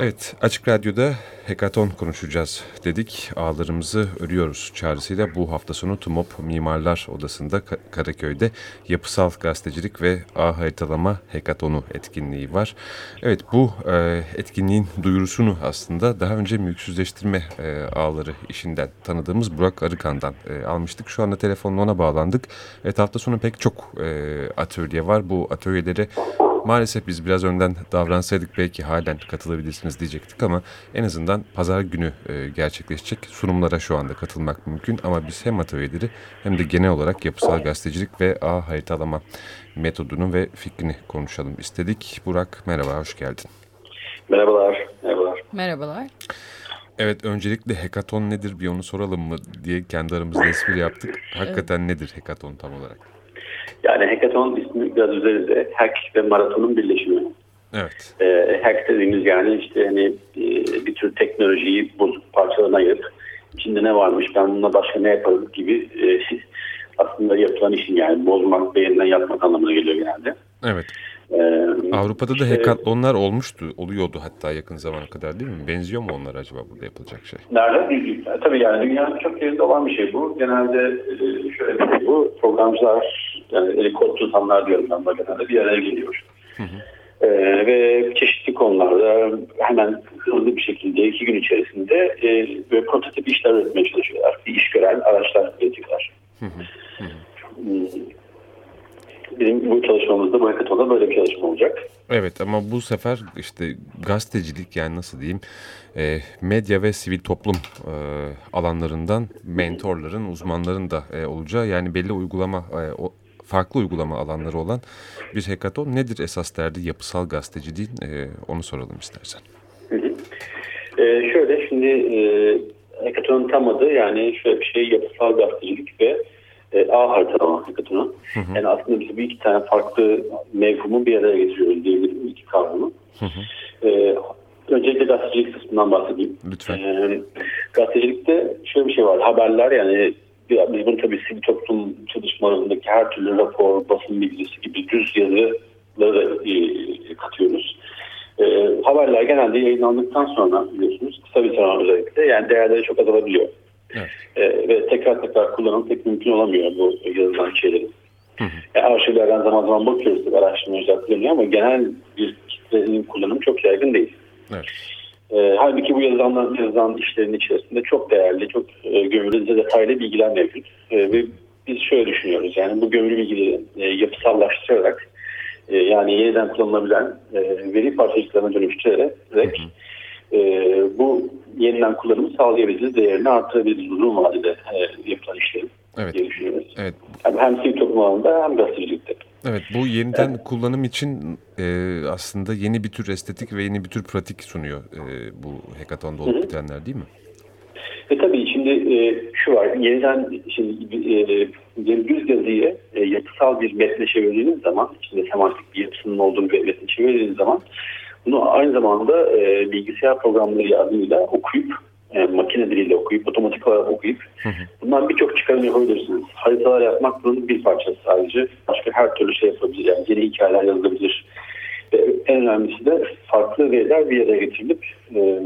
Evet, Açık Radyo'da hekaton konuşacağız dedik. Ağlarımızı örüyoruz çağrısıyla bu hafta sonu TUMOP Mimarlar Odası'nda Karaköy'de yapısal gazetecilik ve ağ haritalama hekatonu etkinliği var. Evet, bu e, etkinliğin duyurusunu aslında daha önce mülksüzleştirme e, ağları işinden tanıdığımız Burak Arıkan'dan e, almıştık. Şu anda telefonla ona bağlandık. Evet, hafta sonu pek çok e, atölye var. Bu atölyelere Maalesef biz biraz önden davransaydık belki halen katılabilirsiniz diyecektik ama en azından pazar günü e, gerçekleşecek sunumlara şu anda katılmak mümkün. Ama biz hem atölyeleri hem de genel olarak yapısal gazetecilik ve ağ haritalama metodunu ve fikrini konuşalım istedik. Burak merhaba, hoş geldin. Merhabalar. Merhabalar. Merhabalar. Evet öncelikle hekaton nedir bir onu soralım mı diye kendi aramızda espri yaptık. Hakikaten evet. nedir hekaton tam olarak? Yani hackathon ismi biraz üzerinde hack ve maratonun birleşimi. Evet. E, hack dediğimiz yani işte hani e, bir tür teknolojiyi bozuk parçalarına ayırıp içinde ne varmış ben bununla başka ne yaparım gibi e, aslında yapılan işin yani bozmak ve yeniden yapmak anlamına geliyor genelde. Evet. Ee, Avrupa'da da hekatlonlar olmuştu, oluyordu hatta yakın zamana kadar değil mi? Benziyor mu onlar acaba burada yapılacak şey? Nerede? Tabii yani dünyanın çok yerinde olan bir şey bu. Genelde e, şöyle bir bu. Programcılar, yani eli tutanlar diyorum ben genelde bir araya geliyor. Hı hı. Ee, ve çeşitli konularda hemen hızlı bir şekilde iki gün içerisinde e, böyle prototip işler üretmeye çalışıyorlar. Bir iş gören araçlar üretiyorlar. Hı hı. Hı hı. Hmm bizim bu çalışmamızda bu hackathon'da böyle bir çalışma olacak. Evet ama bu sefer işte gazetecilik yani nasıl diyeyim e, medya ve sivil toplum e, alanlarından mentorların, uzmanların da e, olacağı yani belli uygulama e, o, farklı uygulama alanları olan bir hackathon nedir esas derdi yapısal gazeteciliğin e, onu soralım istersen. Hı hı. E, şöyle şimdi e, hackathon'un tam adı yani şöyle bir şey yapısal gazetecilik ve e, ağ haritalama hackathonu. Hı hı. Yani aslında biz bir iki tane farklı mevhumu bir araya getiriyoruz diyebilirim iki kavramı. Hı hı. E, öncelikle gazetecilik kısmından bahsedeyim. Lütfen. E, gazetecilikte şöyle bir şey var. Haberler yani biz bunu tabii sivil toplum çalışmalarındaki her türlü rapor, basın bilgisi gibi düz yazıları e, katıyoruz. E, haberler genelde yayınlandıktan sonra biliyorsunuz kısa bir zaman özellikle yani değerleri çok azalabiliyor. Evet. E, ve tekrar tekrar kullanım pek mümkün olamıyor bu yazılan şeylerin. Hı hı. E, arşivlerden zaman zaman bakıyoruz araştırmacılar kullanıyor ama genel bir kitlenin kullanımı çok yaygın değil. Evet. E, halbuki bu yazılan, yazılan işlerin içerisinde çok değerli, çok e, gömülü detaylı bilgiler mevcut. E, ve biz şöyle düşünüyoruz yani bu gömülü bilgileri e, yapısallaştırarak e, yani yeniden kullanılabilen e, veri parçacıklarına dönüştürerek hı hı e, bu yeniden kullanımı sağlayabiliriz, değerini artırabiliriz uzun vadede e, yapılan işlerin evet. diye düşünüyoruz. Evet. Yani hem sivil toplum alanında hem gazetecilikte. Evet bu yeniden evet. kullanım için e, aslında yeni bir tür estetik ve yeni bir tür pratik sunuyor e, bu hekatonda olup bitenler değil mi? E tabii şimdi e, şu var yeniden şimdi e, düz yazıyı e, yapısal bir metne çevirdiğiniz zaman içinde semantik bir yapısının olduğu bir metne çevirdiğiniz zaman bunu aynı zamanda e, bilgisayar programları yardımıyla okuyup e, makine diliyle okuyup otomatik olarak okuyup bundan birçok çıkarım yapabilirsiniz. Haritalar yapmak bunun bir parçası sadece. Başka her türlü şey yapabilir. Yani yeni hikayeler yazılabilir. Ve en önemlisi de farklı veriler bir yere getirilip e,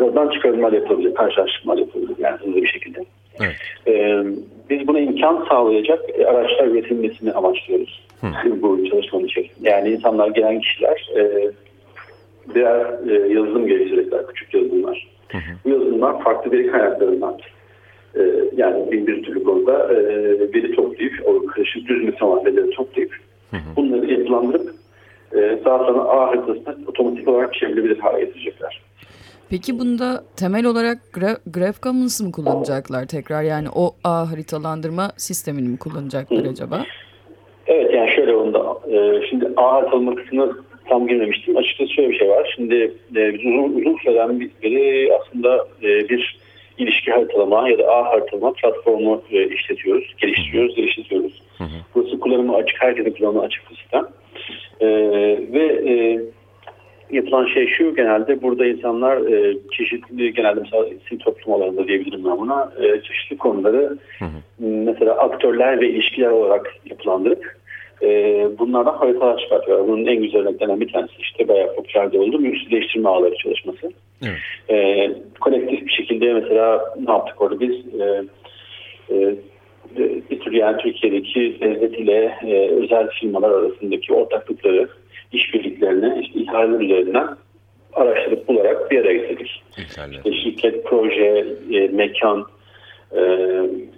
oradan çıkarımlar yapabilir, karşılaştırmalar yapabilir yani hızlı bir şekilde. Evet. E, biz buna imkan sağlayacak e, araçlar üretilmesini amaçlıyoruz. Hı. bu çalışmanın içerisinde. Yani insanlar gelen kişiler e, birer e, yazılım geliştirecekler, küçük yazılımlar. Hı hı. Bu yazılımlar farklı veri kaynaklarından e, yani bir, bir türlü konuda e, veri toplayıp, o karışık düz verileri toplayıp hı hı. bunları yapılandırıp e, daha sonra A haritasına otomatik olarak çevrilebilir hale getirecekler. Peki bunda temel olarak Gra Graph Commons'ı mı kullanacaklar tekrar? Yani o A haritalandırma sistemini mi kullanacaklar Hı. acaba? Evet yani şöyle onda e, şimdi A haritalanma kısmına tam girmemiştim. Açıkçası şöyle bir şey var. Şimdi e, biz uzun, uzun süreden beri aslında e, bir ilişki haritalama ya da A haritalama platformu e, işletiyoruz, geliştiriyoruz, geliştiriyoruz. Hı hı. Burası kullanımı açık, herkesin kullanımı açık bir sistem. E, ve e, yapılan şey şu genelde burada insanlar e, çeşitli genelde mesela sivil toplum alanında diyebilirim ben buna e, çeşitli konuları hı hı. mesela aktörler ve ilişkiler olarak yapılandırıp e, bunlardan haritalar çıkartıyorlar. Bunun en güzel örneklerinden bir tanesi işte bayağı popülerde oldu. Mülksüzleştirme ağları çalışması. Evet. E, kolektif bir şekilde mesela ne yaptık orada biz? E, e, bir tür yani Türkiye'deki devlet ile e, özel firmalar arasındaki ortaklıkları, işbirliklerini işte ihaleler üzerinden araştırıp bularak bir araya getirdik. İşte şirket, proje, e, mekan e,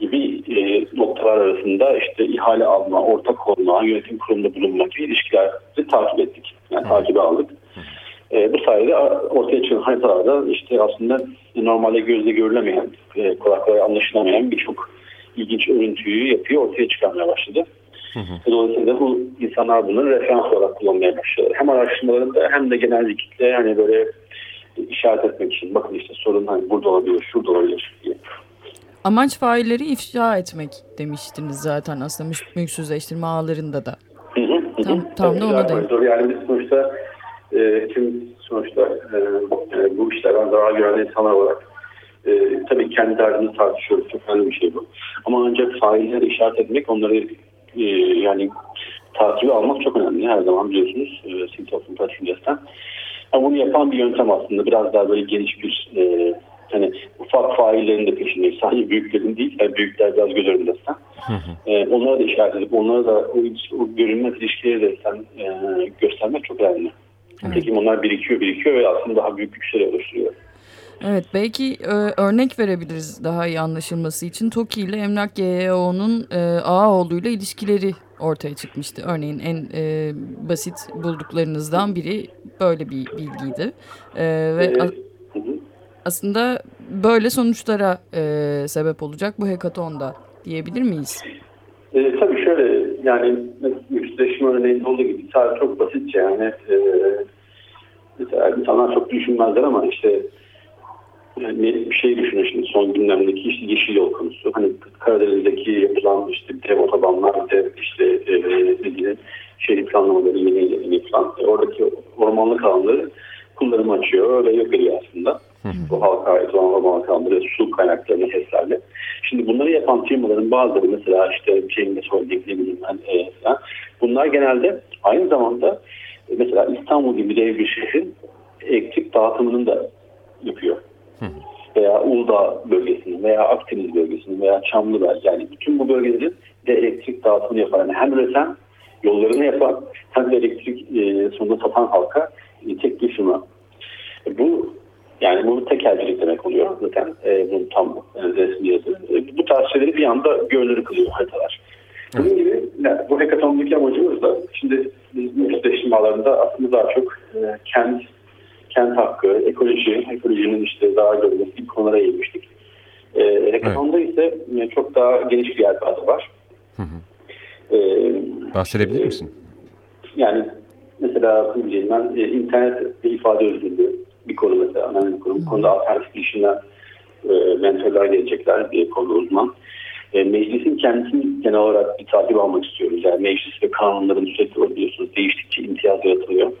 gibi e, noktalar arasında işte ihale alma, ortak olma, yönetim kurulunda bulunma gibi ilişkileri takip ettik. Yani takibe aldık. E, bu sayede ortaya çıkan haritalarda işte aslında normalde gözle görülemeyen, e, kolay kolay anlaşılamayan birçok ilginç örüntüyü yapıyor, ortaya çıkarmaya başladı. Dolayısıyla bu insanlar bunu referans olarak kullanmaya başladı. Hem araştırmalarında hem de genellikle hani böyle işaret etmek için bakın işte sorun hani burada olabilir, şurada olabilir diye. Amaç failleri ifşa etmek demiştiniz zaten aslında mülk- mülksüzleştirme ağlarında da. Hı hı, hı. Tam- tam da ona koridor. Yani biz sonuçta e, tüm sonuçta e, e, bu işlerden zarar gören insanlar olarak e, tabii kendi derdini tartışıyoruz. Çok önemli bir şey bu. Ama ancak failleri işaret etmek, onları e, yani takibi almak çok önemli. Her zaman biliyorsunuz e, sivil toplum pratikçisinden. Ama bunu yapan bir yöntem aslında. Biraz daha böyle geniş bir e, hani ufak faillerin de peşindeyiz. Sadece büyüklerin değil. Yani büyükler biraz göz önünde sen. E, onlara da işaret edip onlara da o, o görünmez ilişkileri de sen e, göstermek çok önemli. Nitekim onlar birikiyor birikiyor ve aslında daha büyük güçleri oluşturuyor. Evet belki e, örnek verebiliriz daha iyi anlaşılması için. TOKİ ile Emlak GEO'nun e, Ağaoğlu ile ilişkileri ortaya çıkmıştı. Örneğin en e, basit bulduklarınızdan biri böyle bir bilgiydi. E, ve E, a- aslında böyle sonuçlara e, sebep olacak bu hekatonda diyebilir miyiz? E, tabii şöyle yani yüzleşme örneğinde olduğu gibi sadece çok basitçe yani e, mesela insanlar çok düşünmezler ama işte yani bir şey düşünün şimdi son gündemdeki işte yeşil yol konusu. Hani Karadeniz'deki yapılan işte dev otobanlar, dev işte e, şehir planlamaları yeni yeni yapılan e, oradaki ormanlık alanları kullanımı açıyor ve yok ediyor aslında. Bu halka ait olan ormanlık alanları, su kaynaklarını HES'lerle. Şimdi bunları yapan firmaların bazıları mesela işte de söylediğim ne bileyim ben e, falan. Bunlar genelde aynı zamanda mesela İstanbul gibi dev bir şehrin elektrik dağıtımının da yapıyor veya Uludağ bölgesinin veya Akdeniz bölgesinin veya Çamlıbel yani bütün bu bölgelerin de elektrik dağıtımını yapan yani hem üreten yollarını yapan hem de elektrik e, sonunda satan halka e, tek bir firma. E, bu yani bu tekelcilik demek oluyor zaten e, bunun tam e, resmi adı. E, bu tarz şeyleri bir anda görünür kılıyor haritalar. Bunun gibi yani bu hekatondaki amacımız da şimdi biz alanında aslında daha çok e, kent kent hakkı, ekoloji, ekolojinin işte daha görülmesi gibi konulara eğilmiştik. E, Hekaton'da ise e, çok daha geniş bir yelpaze var. E, Bahsedebilir e, misin? Yani mesela ben e, internet ve ifade özgürlüğü bir konu mesela önemli bir konu. Bu konuda alternatif bilişimler e, mentorlar gelecekler bir konuda uzman. E, meclisin kendisini genel olarak bir takip almak istiyoruz. Yani meclis ve kanunların sürekli biliyorsunuz değiştikçe imtiyaz yaratılıyor.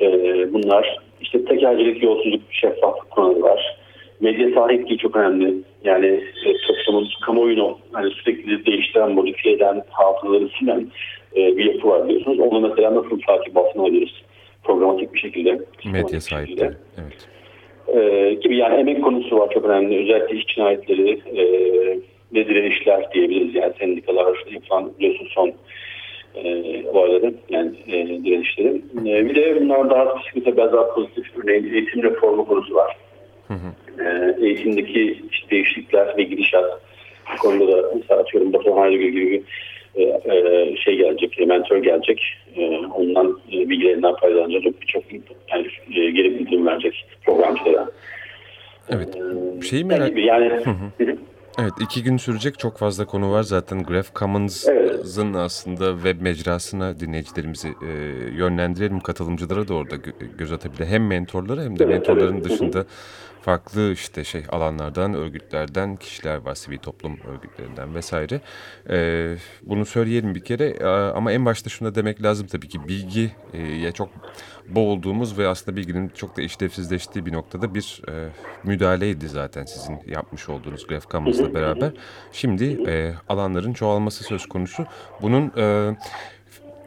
E, bunlar işte tekercilik, yolsuzluk, şeffaflık konuları var. Medya sahipliği çok önemli. Yani e, toplumun kamuoyunu hani sürekli değiştiren, modifiye eden, hafızaları silen e, bir yapı var biliyorsunuz. Onu mesela nasıl takip altına alıyoruz? Programatik bir şekilde. Medya şekilde. Evet. E, gibi yani emek konusu var çok önemli. Özellikle iş cinayetleri e, ve direnişler diyebiliriz. Yani sendikalar yapılan biliyorsunuz son olayların yani e, direnişlerin. E, bir de bunlar daha spesifik biraz daha pozitif örneğin eğitim reformu konusu var. E, eğitimdeki işte değişiklikler ve gidişat bu konuda da mesela atıyorum Batuhan Ayrıgül gibi e, e, şey gelecek, e, mentor gelecek. E, ondan e, bilgilerinden faydalanacak birçok yani, e, geri bildirim verecek programcılara. Evet. E, Şeyi merak- gibi yani Evet iki gün sürecek. Çok fazla konu var zaten. Graph Commons'ın aslında web mecrasına dinleyicilerimizi e, yönlendirelim. Katılımcılara da orada gö- göz atabilir. Hem mentorlara hem de Evet, mentorların evet. Dışında farklı işte şey alanlardan, örgütlerden kişiler var, sivil toplum örgütlerinden vesaire. E, bunu söyleyelim bir kere E, ama en başta şunu da demek lazım tabii ki bilgi e, ya çok boğulduğumuz ve aslında bilginin çok da işlevsizleştiği bir noktada bir e, müdahaleydi zaten sizin yapmış olduğunuz Graph Commons'la beraber. Şimdi e, alanların çoğalması söz konusu. Bunun e,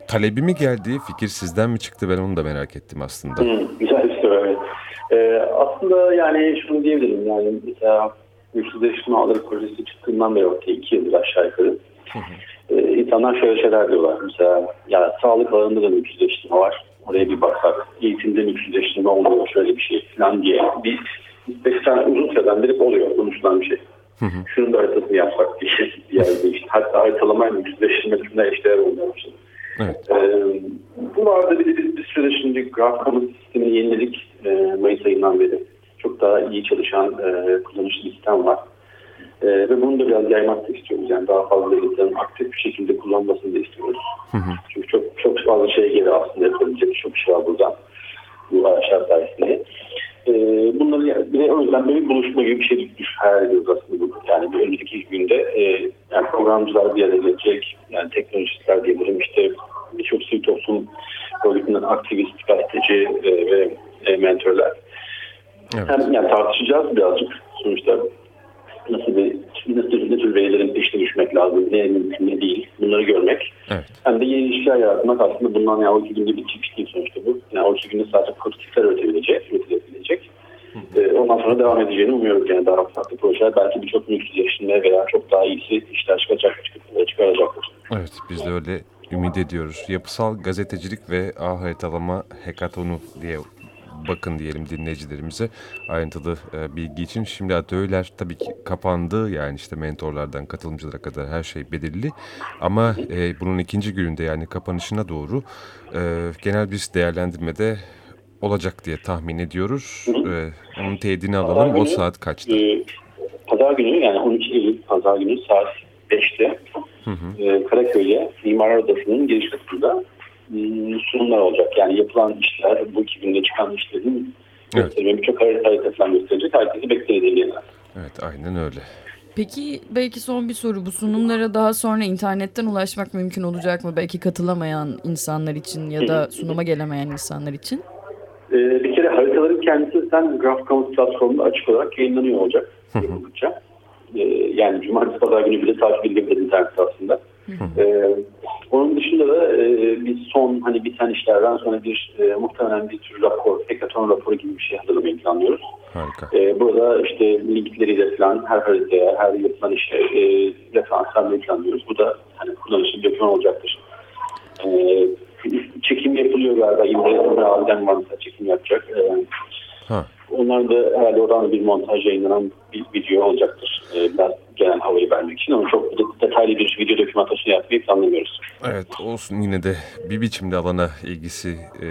talebi mi geldi, fikir sizden mi çıktı ben onu da merak ettim aslında. Hmm, güzel bir soru evet. Ee, aslında yani şunu diyebilirim yani mesela güçsüzleştirme ağları projesi çıktığından beri ortaya iki yıldır aşağı yukarı. Ee, insanlar şöyle şeyler diyorlar mesela ya sağlık alanında da mülksüzleştirme var. Oraya bir baksak eğitimde mülksüzleştirme oluyor şöyle bir şey falan diye bir 5 tane uzun süreden beri oluyor konuşulan bir şey. Şunun da haritasını yapsak diye bir yerde işte. Hatta haritalamayla mülksüzleştirmesinde eşdeğer olmaya başladı. Evet. Ee, bu arada bir de biz bir süre şimdi graf kamu sistemini yeniledik e, Mayıs ayından beri. Çok daha iyi çalışan e, kullanışlı bir sistem var. E, ve bunu da biraz yaymak da istiyoruz. Yani daha fazla insanın aktif bir şekilde kullanmasını da istiyoruz. Çünkü çok çok fazla şey geliyor aslında yapabilecek çok şey var buradan. Bu araçlar sayesinde. E, bunları yani, bir o yüzden böyle bir buluşma gibi bir şey düş hayal ediyoruz aslında. Bu. Yani bir önümüzdeki günde e, yani programcılar bir araya gelecek. Yani teknolojistler diyebilirim işte birçok sivil toplum örgütünden aktivist, gazeteci e, ve e, mentorlar. Evet. Hem yani tartışacağız birazcık sonuçta nasıl bir nasıl ne tür verilerin peşine düşmek lazım, ne mümkün ne değil bunları görmek. Evet. Hem de yeni ilişkiler yaratmak aslında bundan yani o iki günde bir çıkış değil sonuçta bu. Yani o iki günde sadece prototikler üretebilecek, Ee, ondan sonra devam edeceğini umuyoruz yani daha farklı projeler. Belki birçok mülksüzleştirme veya çok daha iyisi işler çıkacak, çıkaracaktır. Evet, biz de öyle ümit ediyoruz. Yapısal gazetecilik ve ağ haritalama hekatonu diye bakın diyelim dinleyicilerimize ayrıntılı e, bilgi için. Şimdi atölyeler tabii ki kapandı. Yani işte mentorlardan katılımcılara kadar her şey belirli. Ama e, bunun ikinci gününde yani kapanışına doğru e, genel bir değerlendirmede olacak diye tahmin ediyoruz. E, onun teyidini alalım. O günü, saat kaçta? Ee, Pazar günü yani 12 Eylül Pazar günü saat 5'te e, Karaköy'e Mimarlar Odası'nın giriş kapısında mm, sunumlar olacak. Yani yapılan işler, bu iki günde çıkan işlerin Evet. gösterimi birçok harita haritasından gösterecek. Herkesi bekleriz diyelim. Evet, aynen öyle. Peki belki son bir soru. Bu sunumlara daha sonra internetten ulaşmak mümkün olacak mı? Belki katılamayan insanlar için ya da sunuma gelemeyen insanlar için. Ee, bir kere haritaların kendisi sen GraphCommons platformunda açık olarak yayınlanıyor olacak yapıldıkça. Ee, yani cumartesi pazar günü bile takip edilebilir internet aslında. Ee, onun dışında da e, biz son hani biten işlerden sonra bir e, muhtemelen bir tür rapor, hekaton raporu gibi bir şey hazırlamayı planlıyoruz. Harika. Ee, burada işte linkleriyle falan her haritaya, her yapılan işe e, referans vermeyi planlıyoruz. Bu da hani kullanışlı bir doküman olacaktır. Ee, çekim yapılıyor galiba. İmre Emre abiden var mesela çekim yapacak. Ee, Ha. onlar da herhalde oradan bir montaj yayınlanan bir video olacaktır. Ee, biraz genel havayı vermek için ama çok de- detaylı bir video dokümantasyonu yapmayı planlamıyoruz. Evet olsun yine de bir biçimde alana ilgisi e,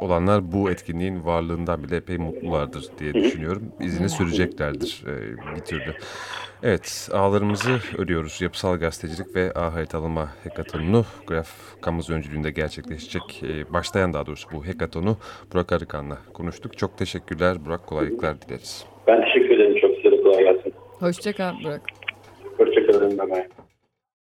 olanlar bu etkinliğin varlığından bile epey mutlulardır diye düşünüyorum. İzini süreceklerdir e, bir türlü. Evet ağlarımızı örüyoruz. Yapısal gazetecilik ve ağ haritalama hekatonunu Graf Kamuz öncülüğünde gerçekleşecek. E, başlayan daha doğrusu bu hekatonu Burak Arıkan'la konuştuk. Çok teşekkürler Burak kolaylıklar dileriz. Ben teşekkür ederim. Çok size de kolay gelsin. Hoşça kal Burak. Hoşçakalın. Bye bye.